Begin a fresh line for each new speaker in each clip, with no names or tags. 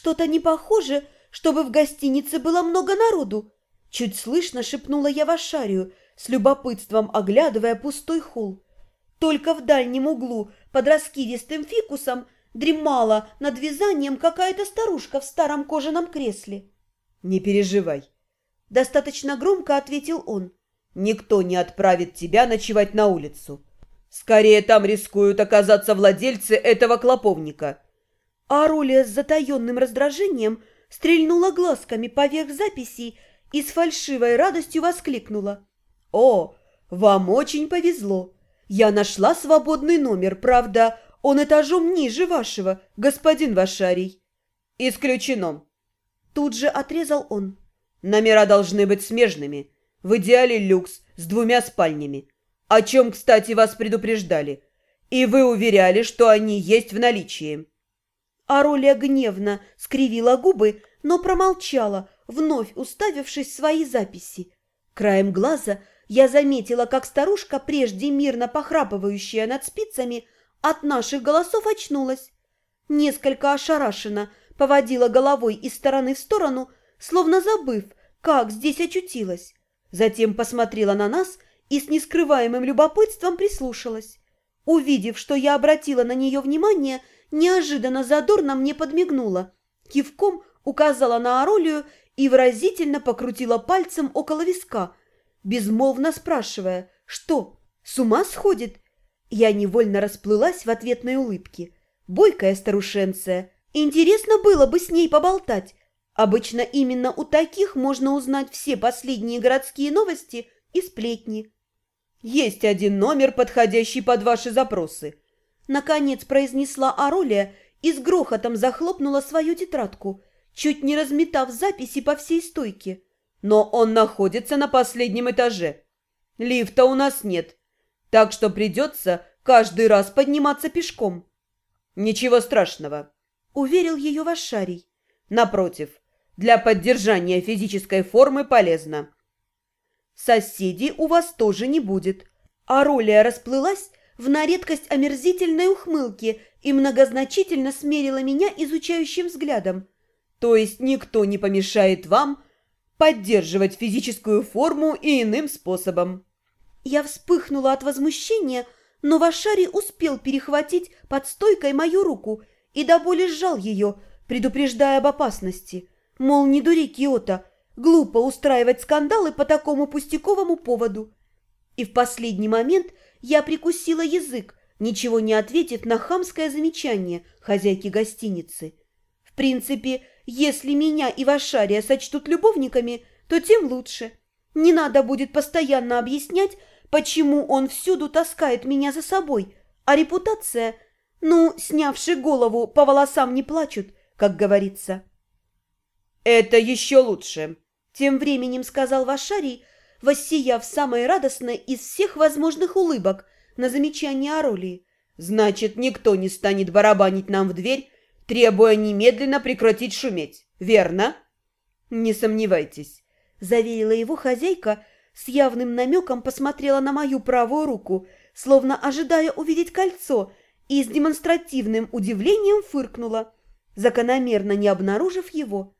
что-то не похоже, чтобы в гостинице было много народу. Чуть слышно шепнула я Вашарию, с любопытством оглядывая пустой холл. Только в дальнем углу, под раскидистым фикусом, дремала над вязанием какая-то старушка в старом кожаном кресле.
«Не переживай», — достаточно громко ответил он. «Никто не отправит тебя ночевать на улицу. Скорее там рискуют оказаться владельцы этого клоповника».
А с затаенным раздражением стрельнула глазками поверх записей и с фальшивой радостью воскликнула. «О, вам очень повезло! Я нашла свободный номер, правда, он этажом ниже вашего, господин Вашарий».
«Исключено!» Тут же отрезал он. «Номера должны быть смежными, в идеале люкс с двумя спальнями, о чем, кстати, вас предупреждали, и вы уверяли, что они есть в наличии».
Аролия гневно скривила губы, но промолчала, вновь уставившись в свои записи. Краем глаза я заметила, как старушка, прежде мирно похрапывающая над спицами, от наших голосов очнулась. Несколько ошарашенно поводила головой из стороны в сторону, словно забыв, как здесь очутилась. Затем посмотрела на нас и с нескрываемым любопытством прислушалась. Увидев, что я обратила на нее внимание, неожиданно задорно мне подмигнула, кивком указала на Аролию и выразительно покрутила пальцем около виска, безмолвно спрашивая, что, с ума сходит? Я невольно расплылась в ответной улыбке. Бойкая старушенция. Интересно было бы с ней поболтать. Обычно именно у таких можно узнать все последние городские новости и сплетни.
«Есть один номер, подходящий под ваши запросы»,
Наконец произнесла Аролия и с грохотом захлопнула свою тетрадку, чуть не разметав записи по всей стойке.
«Но он находится на последнем этаже. Лифта у нас нет, так что придется каждый раз подниматься пешком». «Ничего страшного», — уверил ее Вашарий. «Напротив, для поддержания физической формы полезно». «Соседей у вас тоже не будет».
Аролия расплылась в на редкость омерзительной ухмылке и многозначительно смерила меня изучающим взглядом.
То есть никто не помешает вам поддерживать физическую форму и иным способом.
Я вспыхнула от возмущения, но Вашари успел перехватить под стойкой мою руку и до боли сжал ее, предупреждая об опасности. Мол, не дури, Киота, глупо устраивать скандалы по такому пустяковому поводу. И в последний момент я прикусила язык, ничего не ответив на хамское замечание хозяйки гостиницы. В принципе, если меня и Вашария сочтут любовниками, то тем лучше. Не надо будет постоянно объяснять, почему он всюду таскает меня за собой, а репутация, ну, снявши голову, по волосам не плачут, как говорится.
«Это еще лучше», —
тем временем сказал Вашарий, воссияв самой радостной из всех возможных улыбок на замечание Аролии.
«Значит, никто не станет барабанить нам в дверь, требуя немедленно прекратить шуметь, верно?»
«Не сомневайтесь», — заверила его хозяйка, с явным намеком посмотрела на мою правую руку, словно ожидая увидеть кольцо, и с демонстративным удивлением фыркнула, закономерно не обнаружив его.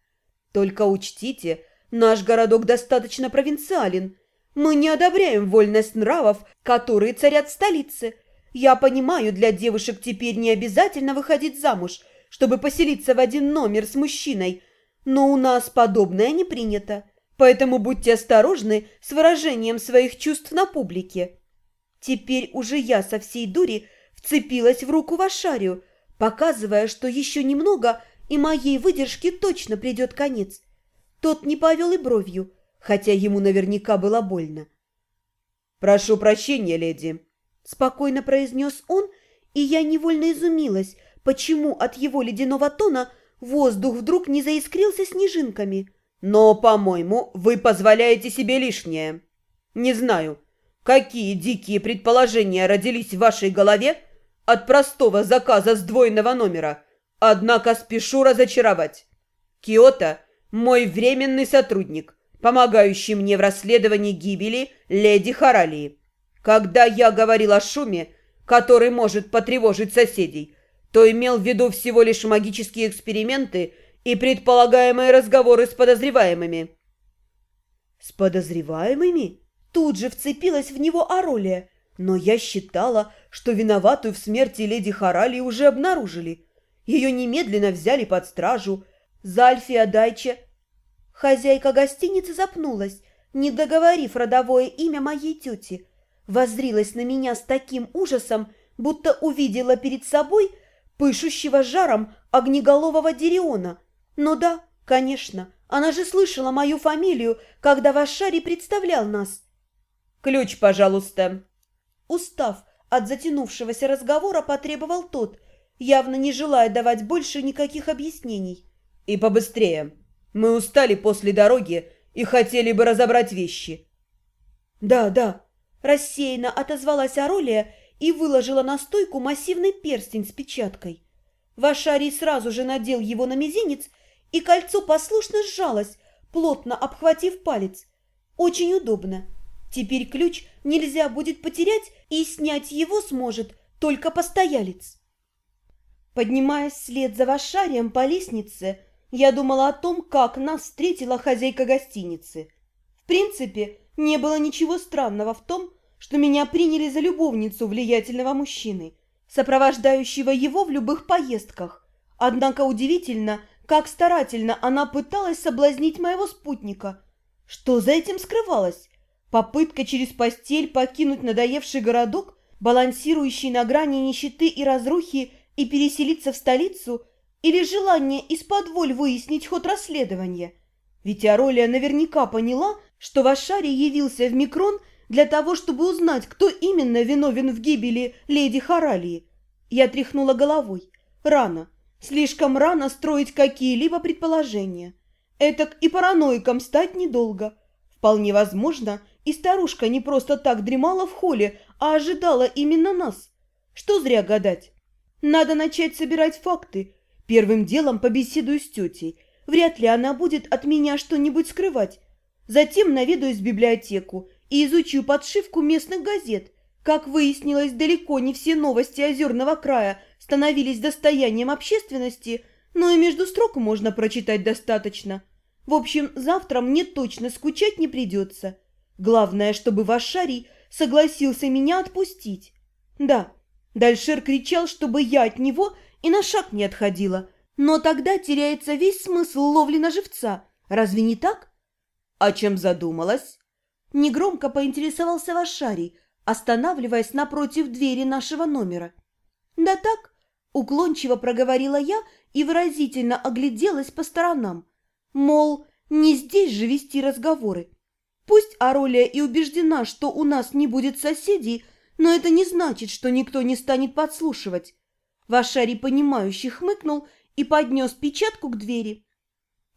«Только учтите, Наш городок достаточно провинциален. Мы не одобряем вольность нравов, которые царят в столице. Я понимаю, для девушек теперь не обязательно выходить замуж, чтобы поселиться в один номер с мужчиной, но у нас подобное не принято, поэтому будьте осторожны с выражением своих чувств на публике.
Теперь уже я со всей дури вцепилась в руку Вашарию, показывая, что еще немного, и моей выдержке точно придет конец. Тот не повел и бровью, хотя ему наверняка было больно.
«Прошу прощения, леди», —
спокойно произнес он, и я невольно изумилась, почему от его ледяного тона воздух вдруг не заискрился снежинками.
«Но, по-моему, вы позволяете себе лишнее. Не знаю, какие дикие предположения родились в вашей голове от простого заказа сдвоенного номера, однако спешу разочаровать. Киото — мой временный сотрудник, помогающий мне в расследовании гибели леди Харалии. Когда я говорил о шуме, который может потревожить соседей, то имел в виду всего лишь магические эксперименты и предполагаемые разговоры с подозреваемыми».
«С подозреваемыми?» Тут же вцепилась в него Аролия, но я считала, что виноватую в смерти леди Харали уже обнаружили. Ее немедленно взяли под стражу. За Альфия Дайча. Хозяйка гостиницы запнулась, не договорив родовое имя моей тети. Воззрилась на меня с таким ужасом, будто увидела перед собой пышущего жаром огнеголового Дериона. Ну да, конечно, она же слышала мою фамилию, когда Вашари представлял нас.
«Ключ, пожалуйста».
Устав от затянувшегося разговора, потребовал тот, явно не желая давать больше никаких объяснений.
«И побыстрее. Мы устали после дороги и хотели бы разобрать вещи».
«Да, да», – рассеянно отозвалась Аролия и выложила на стойку массивный перстень с печаткой. Вашарий сразу же надел его на мизинец, и кольцо послушно сжалось, плотно обхватив палец. Очень удобно. Теперь ключ нельзя будет потерять, и снять его сможет только постоялец. Поднимаясь вслед за Вашарием по лестнице, я думала о том, как нас встретила хозяйка гостиницы. В принципе, не было ничего странного в том, что меня приняли за любовницу влиятельного мужчины, сопровождающего его в любых поездках. Однако удивительно, как старательно она пыталась соблазнить моего спутника. Что за этим скрывалось? Попытка через постель покинуть надоевший городок, балансирующий на грани нищеты и разрухи, и переселиться в столицу, или желание из-под воль выяснить ход расследования? Ведь Аролия наверняка поняла, что Вашари явился в Микрон для того, чтобы узнать, кто именно виновен в гибели леди Харалии. Я тряхнула головой. Рано, слишком рано строить какие-либо предположения. Этак и параноиком стать недолго. Вполне возможно, и старушка не просто так дремала в холле, а ожидала именно нас. Что зря гадать. Надо начать собирать факты. Первым делом побеседую с тетей. Вряд ли она будет от меня что-нибудь скрывать. Затем наведаюсь в библиотеку и изучу подшивку местных газет. Как выяснилось, далеко не все новости озерного края становились достоянием общественности, но и между строк можно прочитать достаточно. В общем, завтра мне точно скучать не придется. Главное, чтобы Вашарий согласился меня отпустить. Да, Дальшер кричал, чтобы я от него и на шаг не отходила. Но тогда теряется весь смысл ловли на живца. Разве не так?
О чем задумалась?
Негромко поинтересовался Вашарий, останавливаясь напротив двери нашего номера. Да так, уклончиво проговорила я и выразительно огляделась по сторонам. Мол, не здесь же вести разговоры. Пусть Аролия и убеждена, что у нас не будет соседей, но это не значит, что никто не станет подслушивать. Вашари, понимающий, хмыкнул и поднес печатку к двери.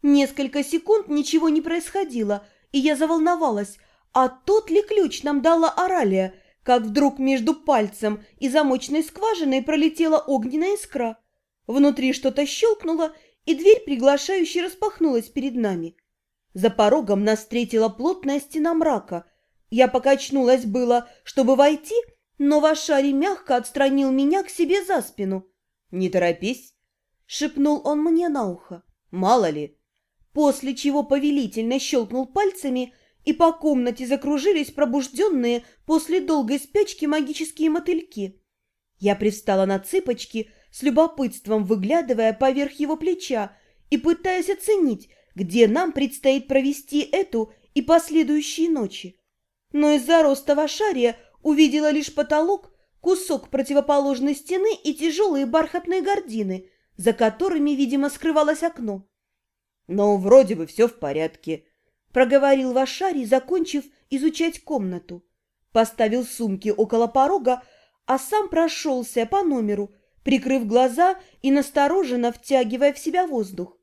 Несколько секунд ничего не происходило, и я заволновалась, а тот ли ключ нам дала Аралия, как вдруг между пальцем и замочной скважиной пролетела огненная искра. Внутри что-то щелкнуло, и дверь приглашающе распахнулась перед нами. За порогом нас встретила плотная стена мрака. Я покачнулась было, чтобы войти, но Вашари мягко отстранил меня к себе за спину.
«Не торопись», —
шепнул он мне на ухо.
«Мало ли».
После чего повелительно щелкнул пальцами, и по комнате закружились пробужденные после долгой спячки магические мотыльки. Я привстала на цыпочки, с любопытством выглядывая поверх его плеча и пытаясь оценить, где нам предстоит провести эту и последующие ночи. Но из-за роста Вашария увидела лишь потолок, кусок противоположной стены и тяжелые бархатные гардины, за которыми, видимо, скрывалось окно.
«Но вроде бы все в порядке», —
проговорил Вашарий, закончив изучать комнату. Поставил сумки около порога, а сам прошелся по номеру, прикрыв глаза и настороженно втягивая в себя воздух.